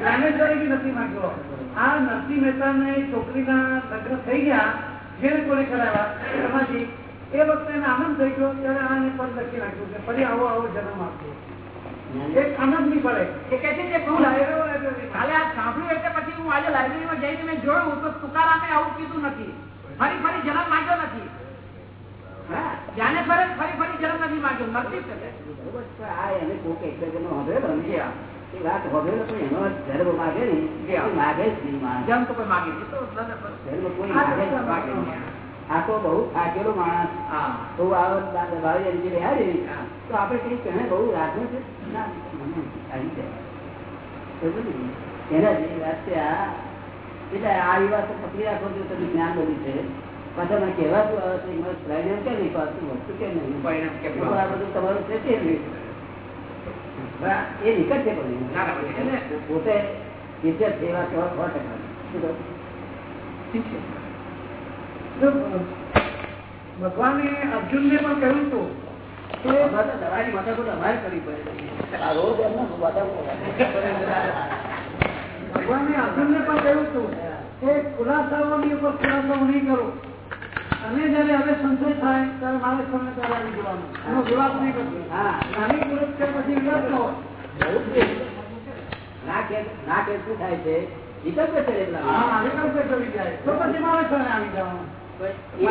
જ્ઞાનેશ્વરે બી નથી માંગ્યો. આ નરસિંહ મહેતાને છોકરીના લગ્ન થઈ ગયા જેને કોને કરાવ્યા સમાજી એ વખતે એને આનંદ થઈ ગયો ત્યારે આને પદ લખી નાખ્યું કે ફરી આવો આવો જન્મ આપજો. એક આનંદ નહીં પડે. એ કહે છે કે હું લાઇબ્રેરી- કાલે આ સાંભળ્યું એટલે પછી હું આજે લાઇબ્રેરીમાં જઈને મેં જોયું તો તુકારામે આવું કીધું નથી. ફરી ફરી જન્મ માંગ્યો નથી. હા ફરજ ફરી ફરી જન્મ નથી માંગ્યો નરસિંહ છે. બરોબર છે. આ એને કોક એક બે ને, એ વાત હોભળેલો પણ એનો ધર્મ માગે ને માગે જ નહીં માણસ. તો કોઈ માગી બરાબર. ધર્મ કોઈ માગે જ નહીં. આ બહુ થાકેલો માણસ બહુ આવો તો આપણે કઈ કહે બહુ રાજનું છે? એના જે વાત છે આ એટલે વાત તો પકડી રાખો છો તમે જ્ઞાન બધું છે પાછા મને કહેવાતું આવે છે મારે પરિણામ કેમ નહીં પાડતું વસ્તુ કેમ નહીં. પરિણામ કેમ આ બધું તમારું છે તે જ. હા, એ પણ ના, ના, પોતે ઇજ્જત સેવા સો ટકા. શું ભગવાને અર્જુનને પણ કહ્યું હતું કે દવાની માથાકૂટ અમારે કરવી પડે. આ રોજ એમને માથાકૂટ. ને અર્જુનને પણ કહ્યું હતું કે ખુલાસાઓની ઉપર ખુલાસાઓ નહીં કરો. અને જયારે હવે સંશય થાય ત્યારે મારે સામે ત્યારે આવી જવાનું. એનો વિવાદ નહીં કરતો હા. નાની પુરુષ છે પછી વિવાદ ન હોય. ના કે શું થાય છે? વિકલ્પ છે એટલા વિકલ્પ ચડી જાય. તો પછી મારે સામે આવી જવાનું. આવી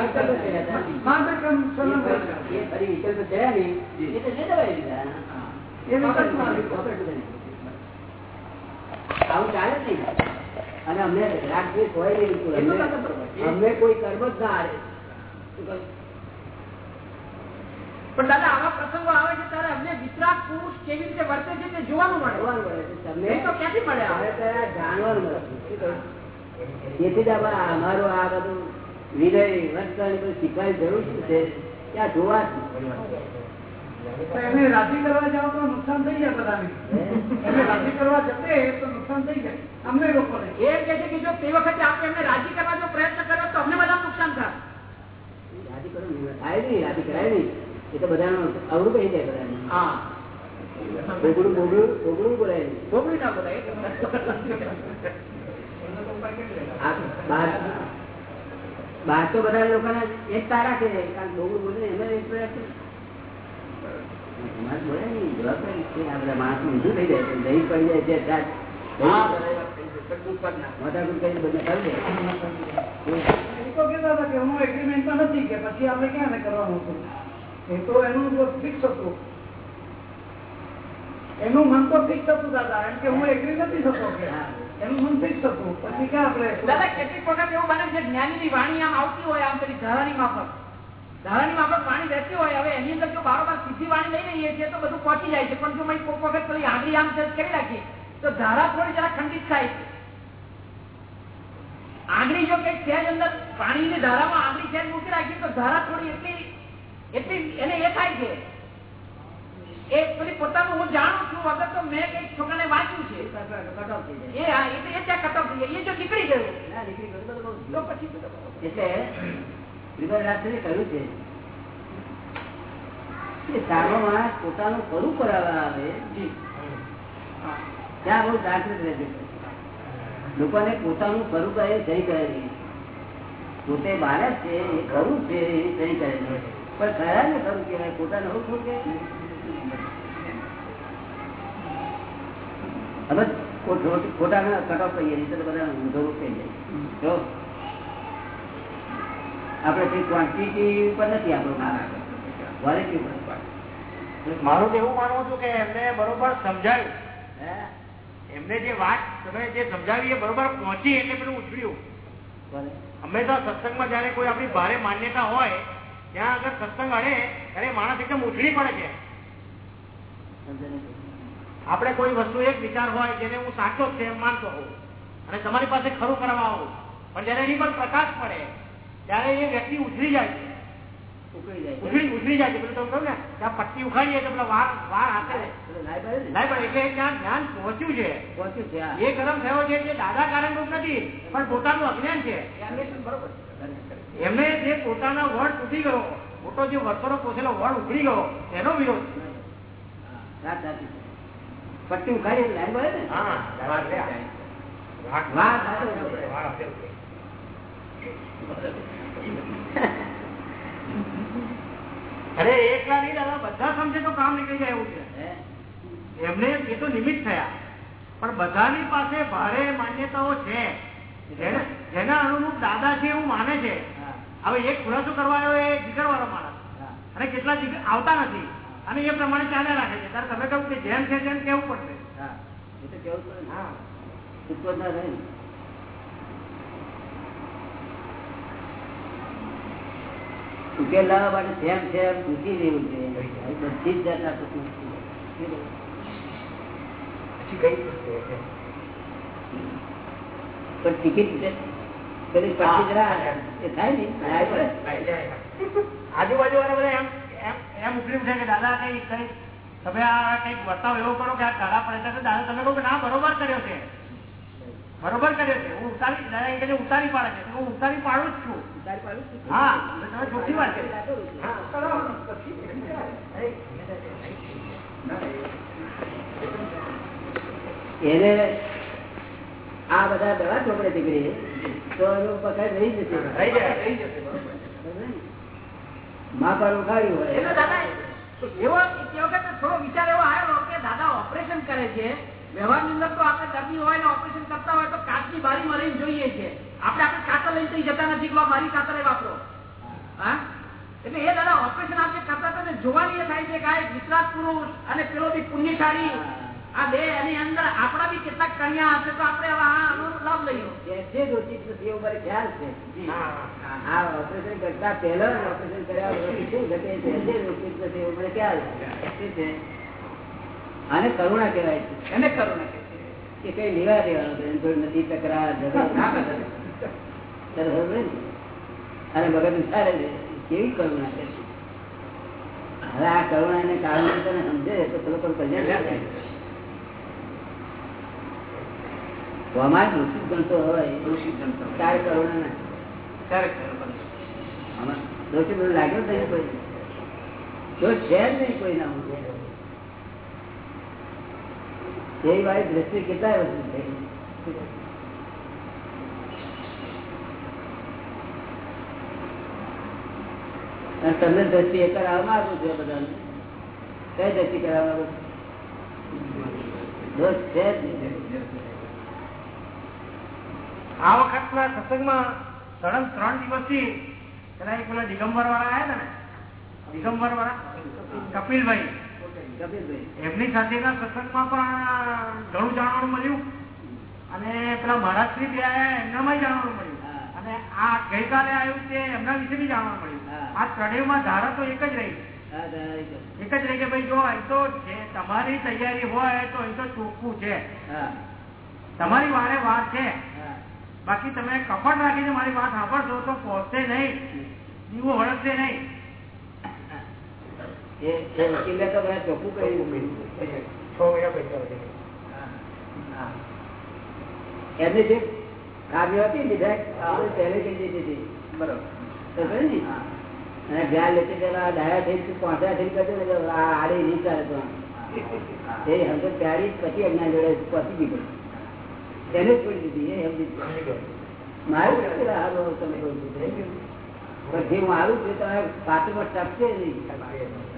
આવું ચાલે નહીં. અને અમને રાગ દ્વેષ હોય નહીં અમને- કોઈ કર્મ જ ના કહ્યું? પણ દાદા આવા પ્રસંગો આવે છે ત્યારે અમને વિતરાગ પુરુષ કેવી રીતે વર્તે છે તે જોવાનું મળે. બોલે છે, તમને તો ક્યાંથી મળે જાણવાનું મળે? તેથી જ અમારું આ બધું વિનય વર્તન બધું શીખવાની જરૂર શું છે? ત્યાં જોવા જ એને રાજી કરવા જાવ તો નુકસાન થઈ જાય બધાને. એને રાજી કરવા જતે તો નુકસાન થઈ જાય. અમને લોકોને. એ એમ કહે છે કે જો તે વખતે આપણે એમને રાજી કરવાનો પ્રયત્ન કર્યો તો અમને બધા નુકસાન થાય. થાય નહીં રાજી કરાય નહીં એ તો બધા અવરું કહી જાય બધાને. બોગડું બોગડું બોગડું બોલાય નહીં. ના બોલાય. બહાર બહાર તો બધા લોકોને એક તારા છે. કારણ બોગડું બોલે એમને એક બોલે નહીં. જવાબ માણસ ઊંધું થઈ જાય છે. દહીં પડી જાય છે. ત્યાં માથાકૂટ કરીને બધું કરી દે. એ તો કહેતા હતા કે હું એગ્રીમેન્ટમાં નથી કે પછી આપણે ક્યાં કરવાનું હતું? એ તો એનું ફિક્સ હતું. એનું મન તો ફિક્સ હતું દાદા એમ કે હું એગ્રી નથી થતો કે એનું મન ફિક્સ હતું. પછી ક્યાં આપણે દાદા કેટલીક વખત એવું બને છે જ્ઞાનીની વાણી આમ આવતી હોય આમ પેલી ધારાની માફક. ધારાની માફક વાણી રહેતી હોય હવે એની અંદર જો બારોબાર સીધી વાણી લઈ લઈએ છીએ તો બધું પહોંચી જાય છે. પણ જો મેં કોઈક વખત પેલી આંગળી આમ કરી રાખી તો ધારા થોડી જરા ખંડિત થાય. છે આંગળી જો કંઈક સહેજ અંદર પાણીની ધારામાં આંગળી સહેજ મૂકી રાખીએ તો ધારા થોડી એટલી એટલી એને એ થાય છે. એ પેલી પોતાનું હું જાણું છું વગર તો મેં કંઈક છોકરાને વાંચ્યું છે. એ હા એ ત્યાં કટ ઓફ થઈ જાય. એ જો નીકળી ગયું. ના, નીકળી ગયું તો પછી એટલે કહ્યું છે કે સારો માણસ પોતાનું કરું કરાવવા આવે ત્યાં બહુ જાગૃત રહેશે લોકોને પોતાનું કરે એ સહી કરે છે. પોતે બાળક છે એ ખરું છે એ સહી કરે છે. પણ ખરા ને ખરું કહેવાય? પોતાને હું ખરું કહેવાય હવે ખોટ- ખોટાને કટઓફ કહીએ નહીં તો બધા ઊંધો થઈ જાય જો આપણે તે ક્વોન્ટિટી ઉપર નથી આપણો મારા ક્વોલિટી ઉપર. મારું તો એવું માનવું હતું કે એમને બરોબર સમજાયું. હે? એમને જે વાત તમે જે સમજાવી એ બરોબર પહોંચી એટલે પેલું ઉછળ્યું. હંમેશા સત્સંગમાં જયારે કોઈ આપણી ભારે માન્યતા હોય ત્યાં આગળ સત્સંગ અડે ત્યારે માણસ એકદમ ઉછળી પડે છે. આપણે કોઈ વસ્તુ એક વિચાર હોય જેને હું સાચો જ છે એમ માનતો હોઉં અને તમારી પાસે ખરું કરવા આવું પણ જયારે એની પર પ્રકાશ પડે ત્યારે એ વ્યક્તિ ઉછળી જાય છે. ઉકળી જાય છે. પેલું કહો ને ત્યાં પટ્ટી ઉખાડીએ તો પેલા વાર વાર હાથે પેલો લાઈ પડે ને? લાય પણ એટલે ત્યાં જ્ઞાન પહોંચ્યું છે. પહોંચ્યું છે, એ ગરમ થયો છે જે દાદા કારણ રૂપ નથી પણ પોતાનું અજ્ઞાન છે. બરોબર એમને જે પોતાના વડ તૂટી ગયો મોટો જે વર્ષોનો પોસેલો વડ ઉખડી ગયો એનો વિરોધ. પટ્ટી ઉખાડી લાઈન પડે ને. હા વાર વાત. અરે એકલા નહીં દાદા બધા સમજે તો કામ નીકળી જાય એવું છે. એમને એ તો નિમિત્ત થયા. પણ બધાની પાસે ભારે માન્યતાઓ છે. જેના અનુરૂપ દાદા છે એવું માને છે. હવે એક ખુલાસો કરવા આવ્યો એ જીગરવાળો માણસ. અને કેટલા જીગર આવતા નથી. અને એ પ્રમાણે ચાલ્યા રાખે છે. ત્યારે તમે કહ્યું કે જેમ છે તેમ કેવું પડશે? હા. એ તો કેવું પડે ને. હા છૂટકો જ ના રહે ને. ઉકેલ લાવવા માટે સેમ સેમ પૂછી લેવું છે. બધી જ જાતના પણ ટિકિટ. આજુબાજુ વાળા બધા એમ એમ એમ ઉકળી ઉઠે કે દાદા કઈ કઈ તમે આ કંઈક વર્તાવ એવો કરો કે આ કાળા પડે દાદા તમે કહો કે ના બરોબર કર્યો છે. બરોબર કરે છે. હું ઉતારી દાદા એ ઉતારી પાડે છે. હું ઉતારી પાડું જ છું. ઉતારી પાડું છું. હા તમે ચોખ્ખી વાત કરી. એને આ બધા દવા ચોપડે નીકળી તો એનું પકડ રહી જશે. રહી જાય રહી જશે મા પર ઉખાડ્યું હોય. દાદા. એવો વખત થોડો વિચાર એવો આવ્યો કે દાદા ઓપરેશન કરે છે. વ્યવહારની અંદર તો આપણે દર્દી હોય ને ઓપરેશન કરતા હોય તો કાચની બારીમાં રહીને જોઈએ છે. આપણે આપણે કાતર લઈને તો જતા નથી કે મારી કાતર વાપરો. હા? એટલે એ દાદા ઓપરેશન આપણે કરતા હતા જોવાની એ થાય છે કે આ એક વિશ્વાસ પુરુષ અને પેલો બી પુણ્યશાળી. આ બે એની અંદર આપણા બી કેટલાક કન્યા હશે તો આપણે આનો લાભ લઈએ. જે જે નથી એવું મારે ખ્યાલ છે. હા. ઓપરેશન કરતા પહેલા ઓપરેશન કર્યા પછી શું ઘટે છે? જે દોષિત નથી એવું મને ખ્યાલ શું છે? આને કરુણા કહેવાય છે. એને કરું ને કે કઈ લેવા દેવાનું નથી તકરાર? અને ભગત ઉછાળે છે કેવી કરુણા છે? હવે આ કરુણા ને કારણે તને સમજે તો પેલો પણ કલ્યાણ અમારે ઋષિ ગણતો હોય. તારે કરુણા ના દોષિત મને લાગ્યો નહીં કોઈ. જો છે જ નહીં કોઈ ના હું એ વાળી દ્રષ્ટિ કેટલાય વર્ષ થઈ અને તમને દ્રષ્ટિ એ કરાવવા માંગુ છું આ બધાને કઈ દ્રષ્ટિ કરાવવા માંગુ છું? દોષ છે જ નહીં. આ વખતના સત્સંગમાં સળંગ ત્રણ દિવસથી પેલા એક પેલા દિગંબર વાળા આવ્યા હતા ને દિગંબર વાળા કપિલભાઈ કપિલભાઈ એમની સાથેના સત્સંગમાં પણ ઘણું જાણવાનું મળ્યું. અને પેલા મહારાજ શ્રી આવ્યા એમનામાં જાણવાનું મળ્યું. અને આ ગઈકાલે આવ્યું તે એમના વિશે બી જાણવા મળ્યું. આ ત્રણેયમાં ધારા તો એક જ રહી. એક જ. રહી કે ભાઈ જો અહીં તો તમારી તૈયારી હોય તો અહીં તો ચોખ્ખું છે. તમારી વારે વાત છે. બાકી તમે કપટ રાખીને મારી વાત સાંભળશો તો પહોંચશે નહીં. દીવો વળગશે નહીં એ એ વકીલે તો બધા ચોખ્ખું કહ્યું હા. એમની જે કાર્ય હતી પહેલે કહી દીધી હતી. ને? અને જ્યાં લેતી પેલા ડાયા થઈ પાંચા થઈ આ આડી નહીં ચાલે. એ હમણાં પ્યારી પછી એમના જોડે પહોંચી પછી. એને જ છોડી દીધી એ સમજી મારું તમે કહું છું. જે મારું છે તમે પણ ટકશે નહીં.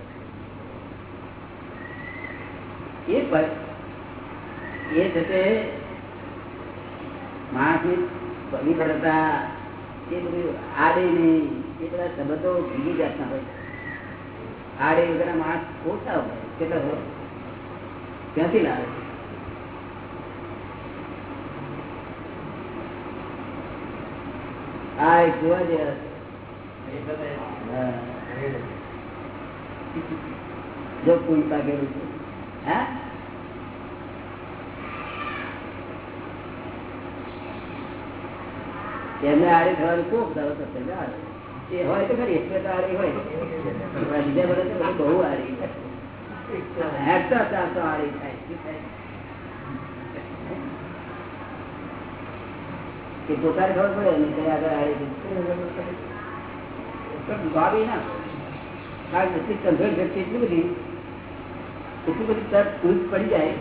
એ એ છે તે માણસની એ બધું આડે નહીં એ બધા સંબંધો જાતના આડે વગરના માણસ ઓછા હોય, કેટલા હોય? ક્યાંથી આ એક જોવા જેવા. જો કોઈ પાકેલું છે. હા એમને આડી થવાનું ખૂબ સારો થશે એ હોય તો ખરી એટલે તો આડી હોય બીજા બધા તો બહુ આડી હેઠતા ચારસો આડી થાય? કે પોતાને ખબર પડે ને આગળ આડી ભાવી ના કારણ કે સંઘર્ષ વ્યક્તિ એટલી બધી એટલી બધી તરફ ભૂલ પડી જાય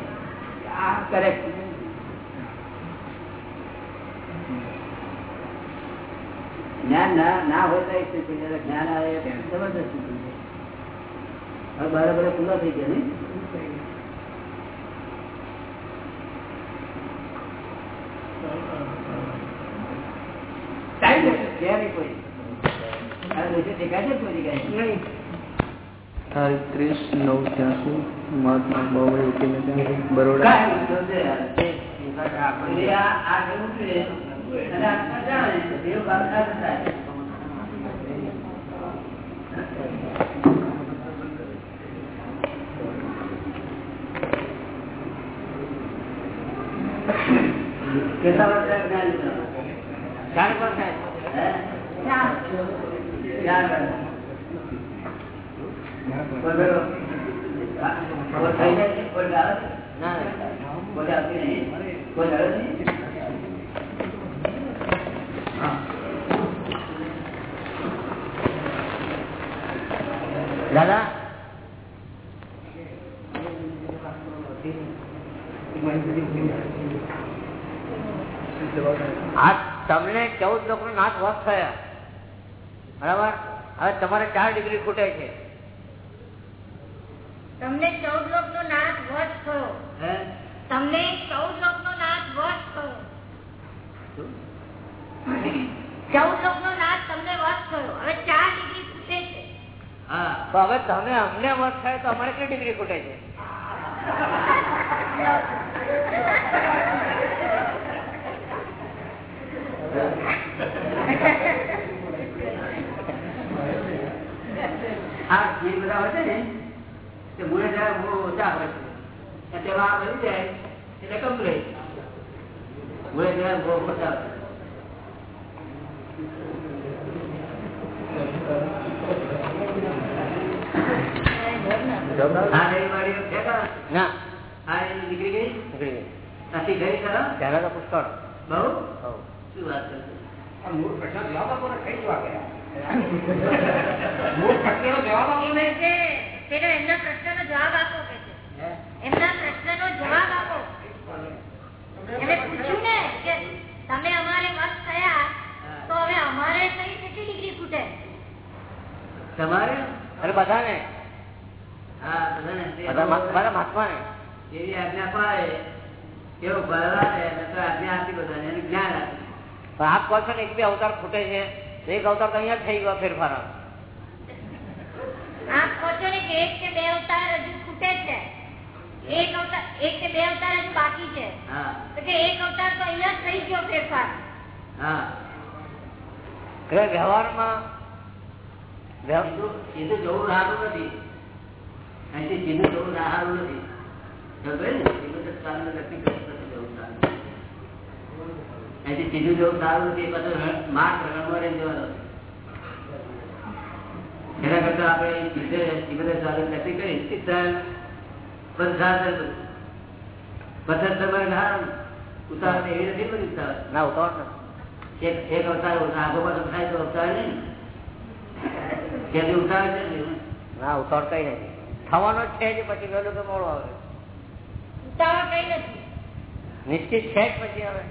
આ કરેક્ટ જ્ઞાન ના ના હોય તો. જ્ઞાન આવે જબરદસ્ત. હવે બરાબર ખુલ્લા થઈ ગયા ને ટાઈમ જશે. છે નહીં કોઈ દેખાય છે ત્રીસ નવ ત્યાંસી મહાત્મા બાબાઈ ઉકેલે ત્યાં બરોડા. કેટલા વર્ષ ચાર વર્ષ ચાર વર્ષ. દાદા તમને ચૌદ લોકો નાથ વસ્ત થયા. બરાબર? હવે તમારે ચાર ડિગ્રી ખૂટે છે. તમને ચૌદ લોક નો નાથ વશ થયો. હે? તમને ચૌદ લોક નો નાથ વશ થયો. ચૌદ લોક નો નાથ તમને વશ થયો. હવે ચાર ડિગ્રી ખૂટે છે. હા. હવે તમે અમને વસ થાય તો અમારે કેટલી ડિગ્રી ખૂટે છે? આ જે બધા હોય છે ને તે મૂળે જરા બહુ ઓછા હોય છે. તેમાં આ બની જાય એટલે કમ્પ્લેટ મૂળે જરા બહુ ઓછા હોય. નહીં કાં? પુષ્કળ. બહુ? શું વાત કરે છે? મૂળ પ્રશ્ન જવાબ આપો ને કઈ જવાબ મૂળ પ્રશ્ન જવાબ આપો ને. કે પેલો એમના પ્રશ્નનો જવાબ આપો કે છે. એમના પ્રશ્નનો જવાબ આપો. એને પૂછ્યું ને કે તમે અમારે વશ થયા તો હવે અમારે કઈ કેટલી ડિગ્રી ખૂટે? તમારે? અરે બધાને? હા બધાને. તે બધા મા- બધા એવી આજ્ઞા પાડે એવો ભરવાડે અને તો આજ્ઞા આપી બધાને જ્ઞાન આપી. આપ કહો છો ને એક બે અવતાર ખૂટે છે એક અવતાર તો અહીંયા જ થઈ ગયો ફેરફાર. છો ને કે એક કે બે અવતાર હજુ ખૂટે છે. એક અવતાર એક કે બે અવતાર હજુ બાકી છે. તો કે એક અવતાર તો અહીંયા થઈ ગયો ફેરફાર. વ્યવહારમાં સીધું સીધું જવું સારું નથી. અહીંથી સીધું જવું સારું નથી. સીધું જવું સારું. નથી પાછું માર્ગ જવાનો એના કરતા આપણે સીધે સીધે સાધન નથી કરી બધું. પથ્થર તમારે હારું. ઉતાવળ તો એવી નથી બધી ઉતાવળ. ના ઉતાવળ એક એક અવતાર આગો પાછો થાય તો અવતાર નહીં ત્યાંથી ઉતાવળ છે ના ઉતાવળ કઈ નથી થવાનો છે જ પછી વહેલું કે મોડું આવે ઉતાવળ કઈ નથી નિશ્ચિત છે જ પછી હવે